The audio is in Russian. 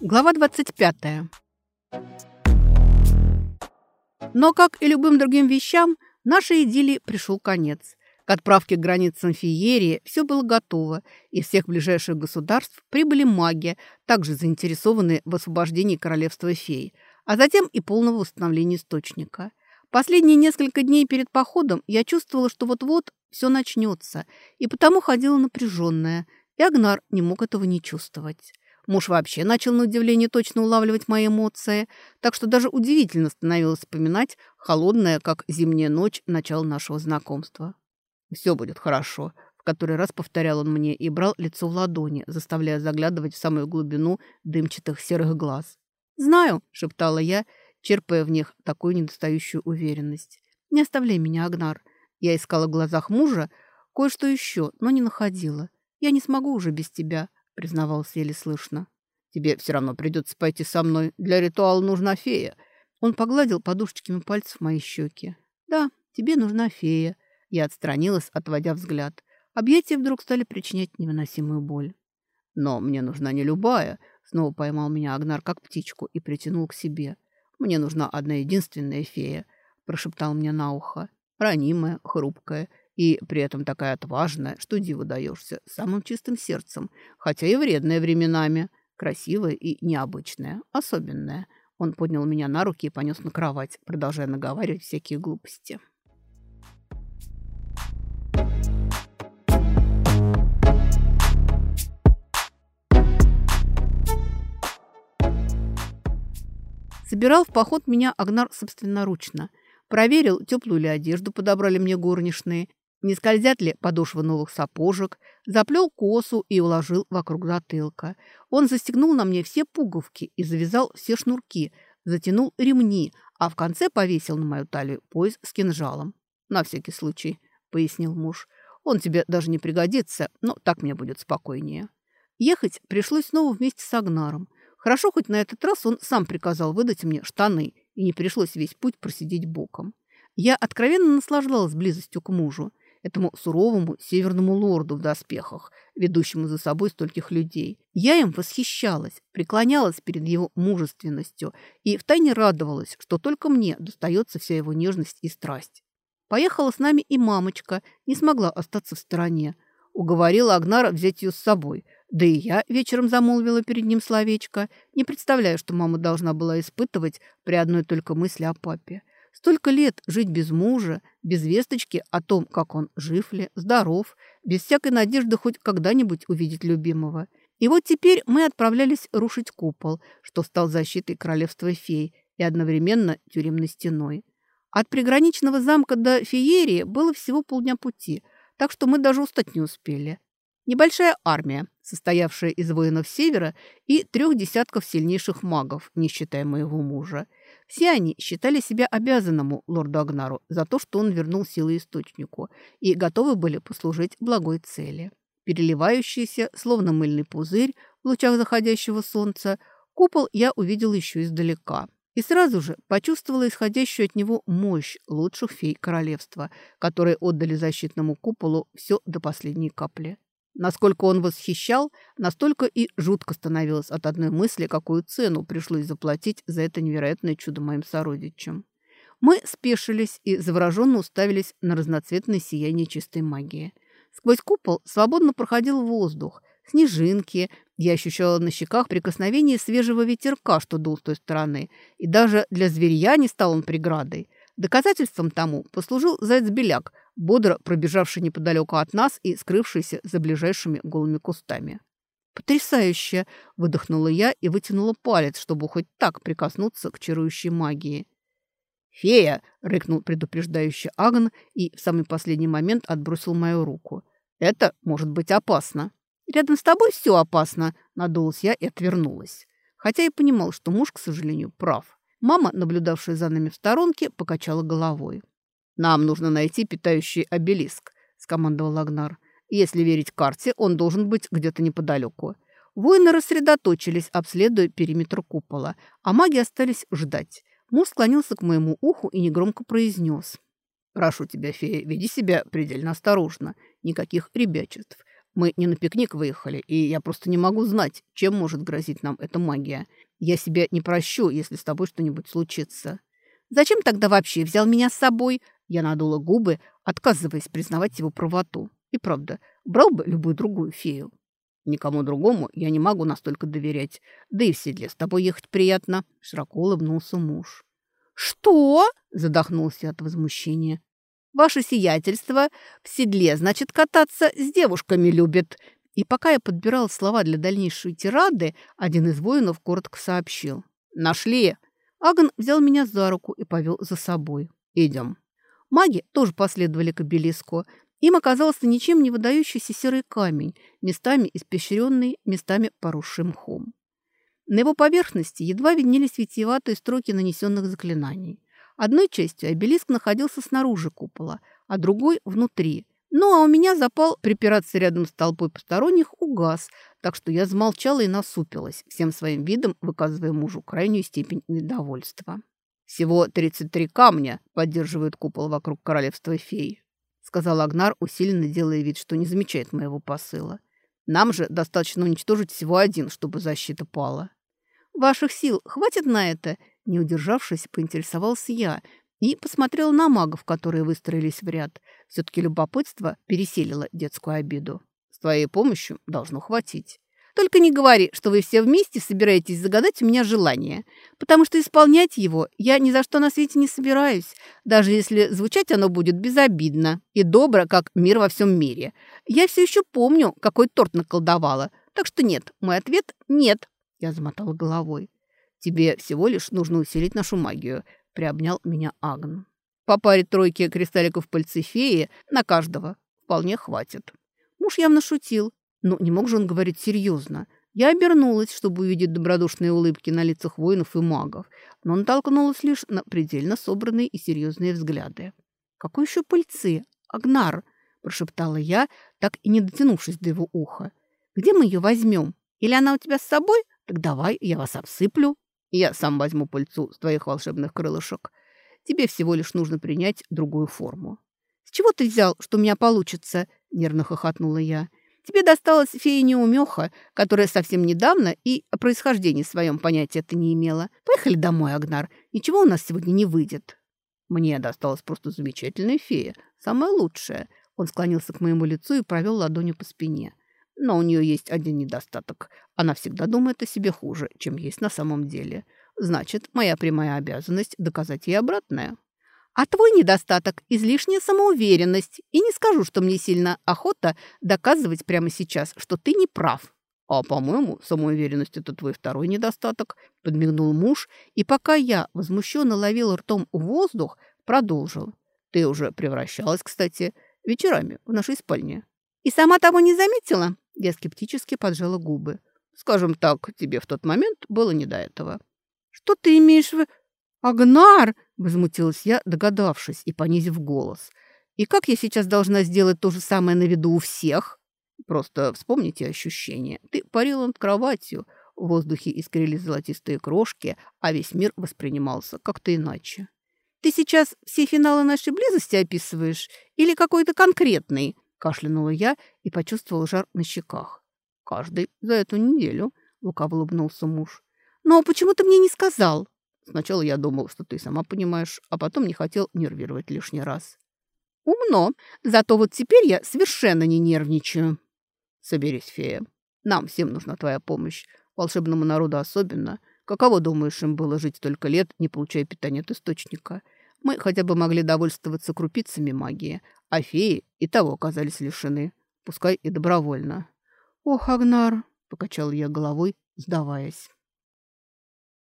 Глава 25. Но, как и любым другим вещам, нашей идиллии пришел конец. К отправке к границам все было готово. Из всех ближайших государств прибыли маги, также заинтересованные в освобождении королевства фей, а затем и полного восстановления источника. Последние несколько дней перед походом я чувствовала, что вот-вот все начнется, и потому ходила напряженная, и Агнар не мог этого не чувствовать. Муж вообще начал на удивление точно улавливать мои эмоции, так что даже удивительно становилось вспоминать холодное, как зимняя ночь, начало нашего знакомства. «Все будет хорошо», — в который раз повторял он мне и брал лицо в ладони, заставляя заглядывать в самую глубину дымчатых серых глаз. «Знаю», — шептала я, черпая в них такую недостающую уверенность. «Не оставляй меня, Агнар». Я искала в глазах мужа кое-что еще, но не находила. «Я не смогу уже без тебя», признавался еле слышно. «Тебе все равно придется пойти со мной. Для ритуала нужна фея». Он погладил подушечками пальцев мои щеки. «Да, тебе нужна фея». Я отстранилась, отводя взгляд. Объятия вдруг стали причинять невыносимую боль. «Но мне нужна не любая», — снова поймал меня Агнар как птичку и притянул к себе. «Мне нужна одна единственная фея», — прошептал мне на ухо. «Ранимая, хрупкая и при этом такая отважная, что диву даешься, самым чистым сердцем, хотя и вредная временами, красивая и необычная, особенная. Он поднял меня на руки и понес на кровать, продолжая наговаривать всякие глупости. Собирал в поход меня Агнар собственноручно. Проверил, теплую ли одежду подобрали мне горничные, не скользят ли подошвы новых сапожек, заплел косу и уложил вокруг затылка. Он застегнул на мне все пуговки и завязал все шнурки, затянул ремни, а в конце повесил на мою талию пояс с кинжалом. «На всякий случай», — пояснил муж. «Он тебе даже не пригодится, но так мне будет спокойнее». Ехать пришлось снова вместе с Агнаром. Хорошо, хоть на этот раз он сам приказал выдать мне штаны, и не пришлось весь путь просидеть боком. Я откровенно наслаждалась близостью к мужу этому суровому северному лорду в доспехах, ведущему за собой стольких людей. Я им восхищалась, преклонялась перед его мужественностью и втайне радовалась, что только мне достается вся его нежность и страсть. Поехала с нами и мамочка, не смогла остаться в стороне. Уговорила Агнара взять ее с собой. Да и я вечером замолвила перед ним словечко, не представляю, что мама должна была испытывать при одной только мысли о папе. Столько лет жить без мужа, без весточки о том, как он жив ли, здоров, без всякой надежды хоть когда-нибудь увидеть любимого. И вот теперь мы отправлялись рушить купол, что стал защитой королевства фей и одновременно тюремной стеной. От приграничного замка до феерии было всего полдня пути, так что мы даже устать не успели. Небольшая армия, состоявшая из воинов севера и трех десятков сильнейших магов, не считая моего мужа – все они считали себя обязанному лорду Агнару за то, что он вернул силы источнику, и готовы были послужить благой цели. Переливающийся, словно мыльный пузырь в лучах заходящего солнца, купол я увидел еще издалека. И сразу же почувствовала исходящую от него мощь лучших фей королевства, которые отдали защитному куполу все до последней капли. Насколько он восхищал, настолько и жутко становилось от одной мысли, какую цену пришлось заплатить за это невероятное чудо моим сородичам. Мы спешились и завороженно уставились на разноцветное сияние чистой магии. Сквозь купол свободно проходил воздух, снежинки. Я ощущала на щеках прикосновение свежего ветерка, что дул с той стороны. И даже для зверья не стал он преградой. Доказательством тому послужил заяц-беляк, бодро пробежавший неподалеку от нас и скрывшийся за ближайшими голыми кустами. «Потрясающе!» – выдохнула я и вытянула палец, чтобы хоть так прикоснуться к чарующей магии. «Фея!» – рыкнул предупреждающий Агн и в самый последний момент отбросил мою руку. «Это может быть опасно». «Рядом с тобой все опасно», – надулась я и отвернулась. Хотя и понимал, что муж, к сожалению, прав. Мама, наблюдавшая за нами в сторонке, покачала головой. «Нам нужно найти питающий обелиск», – скомандовал Агнар. «Если верить карте, он должен быть где-то неподалеку». Воины рассредоточились, обследуя периметр купола, а маги остались ждать. Муж склонился к моему уху и негромко произнес. «Прошу тебя, фея, веди себя предельно осторожно. Никаких ребячеств. Мы не на пикник выехали, и я просто не могу знать, чем может грозить нам эта магия. Я себя не прощу, если с тобой что-нибудь случится». «Зачем тогда вообще взял меня с собой?» Я надула губы, отказываясь признавать его правоту. И правда, брал бы любую другую фею. Никому другому я не могу настолько доверять. Да и в седле с тобой ехать приятно. Широко улыбнулся муж. «Что?» – задохнулся от возмущения. «Ваше сиятельство в седле, значит, кататься с девушками любит». И пока я подбирал слова для дальнейшей тирады, один из воинов коротко сообщил. «Нашли!» Аган взял меня за руку и повел за собой. «Идем». Маги тоже последовали к обелиску. Им оказался ничем не выдающийся серый камень, местами испещренный, местами поросший мхом. На его поверхности едва виднелись витиеватые строки нанесенных заклинаний. Одной частью обелиск находился снаружи купола, а другой – внутри. Ну, а у меня запал припираться рядом с толпой посторонних угас, так что я замолчала и насупилась, всем своим видом выказывая мужу крайнюю степень недовольства. «Всего 33 камня поддерживают купол вокруг королевства фей», сказал Агнар, усиленно делая вид, что не замечает моего посыла. «Нам же достаточно уничтожить всего один, чтобы защита пала». «Ваших сил хватит на это?» Не удержавшись, поинтересовался я и посмотрел на магов, которые выстроились в ряд. Все-таки любопытство переселило детскую обиду. «С твоей помощью должно хватить». Только не говори, что вы все вместе собираетесь загадать у меня желание, потому что исполнять его я ни за что на свете не собираюсь, даже если звучать оно будет безобидно и добро, как мир во всем мире. Я все еще помню, какой торт наколдовала, так что нет, мой ответ – нет. Я замотала головой. Тебе всего лишь нужно усилить нашу магию, приобнял меня Агн. По паре тройки кристалликов пыльцы феи на каждого вполне хватит. Муж явно шутил, но не мог же он говорить серьезно. Я обернулась, чтобы увидеть добродушные улыбки на лицах воинов и магов, но натолкнулась лишь на предельно собранные и серьезные взгляды. «Какой еще пыльцы? Агнар!» – прошептала я, так и не дотянувшись до его уха. «Где мы ее возьмем? Или она у тебя с собой? Так давай, я вас обсыплю». «Я сам возьму пыльцу с твоих волшебных крылышек. Тебе всего лишь нужно принять другую форму». «С чего ты взял, что у меня получится?» – нервно хохотнула я. Тебе досталась фея неумеха, которая совсем недавно и о происхождении своем понятия это не имела. Поехали домой, Агнар. Ничего у нас сегодня не выйдет. Мне досталась просто замечательная фея, самая лучшая. Он склонился к моему лицу и провел ладонью по спине. Но у нее есть один недостаток. Она всегда думает о себе хуже, чем есть на самом деле. Значит, моя прямая обязанность доказать ей обратное. А твой недостаток – излишняя самоуверенность. И не скажу, что мне сильно охота доказывать прямо сейчас, что ты не прав. «А, по-моему, самоуверенность – это твой второй недостаток», – подмигнул муж, и пока я возмущенно ловил ртом воздух, продолжил. «Ты уже превращалась, кстати, вечерами в нашей спальне». «И сама того не заметила?» Я скептически поджала губы. «Скажем так, тебе в тот момент было не до этого». «Что ты имеешь в...» «Агнар!» – возмутилась я, догадавшись и понизив голос. «И как я сейчас должна сделать то же самое на виду у всех?» «Просто вспомните ощущения. Ты парила над кроватью, в воздухе искрились золотистые крошки, а весь мир воспринимался как-то иначе». «Ты сейчас все финалы нашей близости описываешь? Или какой-то конкретный?» – кашлянула я и почувствовала жар на щеках. «Каждый за эту неделю», – лукаво улыбнулся муж. «Но почему ты мне не сказал?» Сначала я думал, что ты сама понимаешь, а потом не хотел нервировать лишний раз. Умно. Зато вот теперь я совершенно не нервничаю. Соберись, фея. Нам всем нужна твоя помощь. Волшебному народу особенно. Каково, думаешь, им было жить столько лет, не получая питания от источника? Мы хотя бы могли довольствоваться крупицами магии, а феи и того оказались лишены. Пускай и добровольно. «Ох, Агнар!» — покачал я головой, сдаваясь.